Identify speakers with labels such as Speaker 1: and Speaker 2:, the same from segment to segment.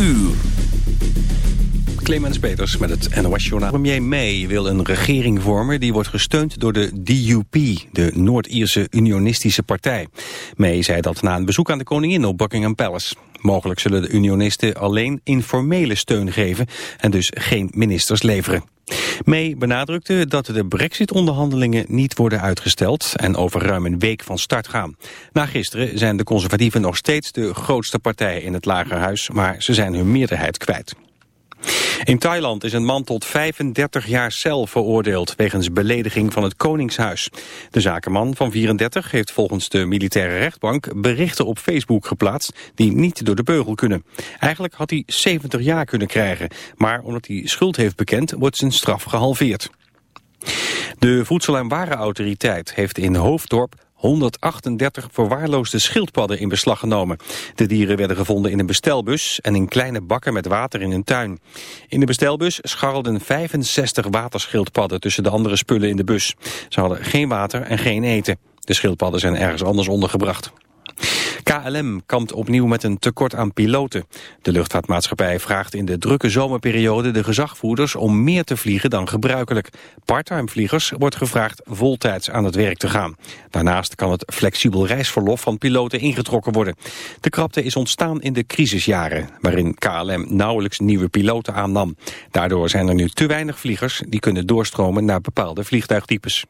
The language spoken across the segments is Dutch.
Speaker 1: uur.
Speaker 2: Clemens Peters met het NOS-journaal. Premier May wil een regering vormen die wordt gesteund door de DUP, de Noord-Ierse Unionistische Partij. May zei dat na een bezoek aan de koningin op Buckingham Palace. Mogelijk zullen de unionisten alleen informele steun geven en dus geen ministers leveren. May benadrukte dat de brexit-onderhandelingen niet worden uitgesteld en over ruim een week van start gaan. Na gisteren zijn de conservatieven nog steeds de grootste partij in het lagerhuis, maar ze zijn hun meerderheid kwijt. In Thailand is een man tot 35 jaar cel veroordeeld wegens belediging van het Koningshuis. De zakenman van 34 heeft volgens de militaire rechtbank berichten op Facebook geplaatst die niet door de beugel kunnen. Eigenlijk had hij 70 jaar kunnen krijgen, maar omdat hij schuld heeft bekend wordt zijn straf gehalveerd. De Voedsel- en Warenautoriteit heeft in Hoofddorp 138 verwaarloosde schildpadden in beslag genomen. De dieren werden gevonden in een bestelbus en in kleine bakken met water in een tuin. In de bestelbus scharrelden 65 waterschildpadden tussen de andere spullen in de bus. Ze hadden geen water en geen eten. De schildpadden zijn ergens anders ondergebracht. KLM kampt opnieuw met een tekort aan piloten. De luchtvaartmaatschappij vraagt in de drukke zomerperiode de gezagvoerders om meer te vliegen dan gebruikelijk. Parttime vliegers wordt gevraagd voltijds aan het werk te gaan. Daarnaast kan het flexibel reisverlof van piloten ingetrokken worden. De krapte is ontstaan in de crisisjaren, waarin KLM nauwelijks nieuwe piloten aannam. Daardoor zijn er nu te weinig vliegers die kunnen doorstromen naar bepaalde vliegtuigtypes.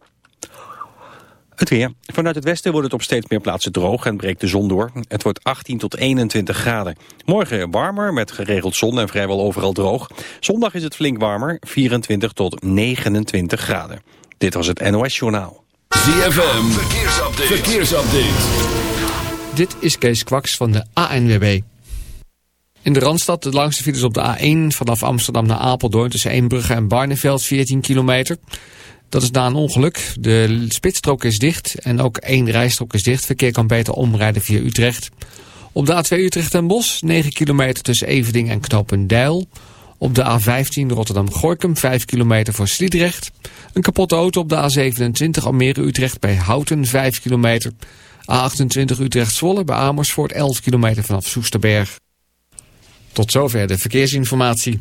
Speaker 2: Het weer. Vanuit het westen wordt het op steeds meer plaatsen droog en breekt de zon door. Het wordt 18 tot 21 graden. Morgen warmer met geregeld zon en vrijwel overal droog. Zondag is het flink warmer, 24 tot 29 graden. Dit was het NOS Journaal.
Speaker 1: ZFM, verkeersupdate. verkeersupdate.
Speaker 3: Dit is Kees Kwaks van de ANWB. In de Randstad de langste files op de A1 vanaf Amsterdam naar Apeldoorn... tussen Eembrugge en Barneveld, 14 kilometer... Dat is na een ongeluk. De spitsstrook is dicht en ook één rijstrook is dicht. Verkeer kan beter omrijden via Utrecht. Op de A2 Utrecht en Bos, 9 kilometer tussen Evening en Knopendijl. Op de A15 Rotterdam-Gorkum, 5 kilometer voor Sliedrecht. Een kapotte auto op de A27 Almere-Utrecht bij Houten, 5 kilometer. A28 Utrecht-Zwolle bij Amersfoort, 11 kilometer vanaf Soesterberg. Tot zover de verkeersinformatie.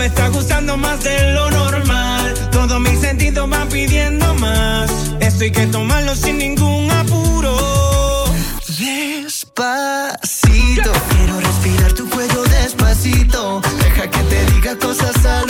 Speaker 4: me está gustando más de lo normal. Todos mis sentidos van pidiendo más. Esto hay que tomarlo sin ningún apuro.
Speaker 5: Despacito, quiero respirar tu cuello despacito. Deja que te diga cosas al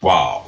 Speaker 6: Wow.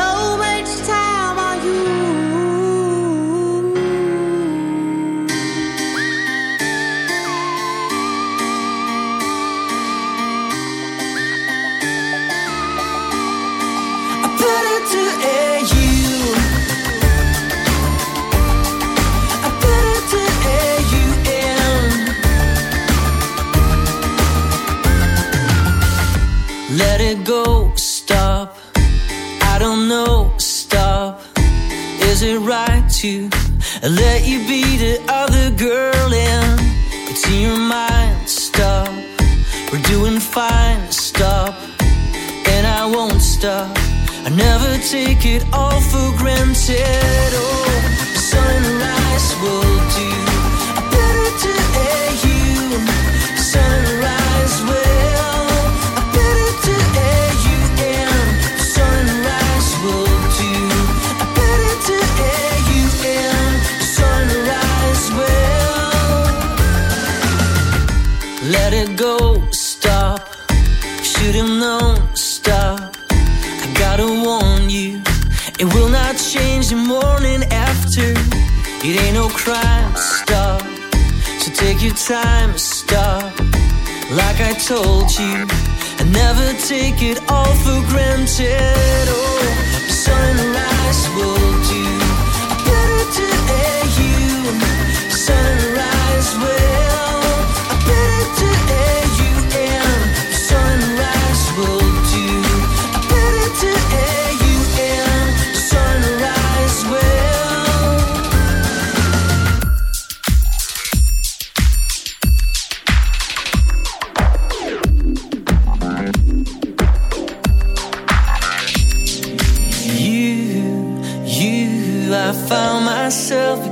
Speaker 7: So much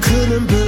Speaker 6: Couldn't believe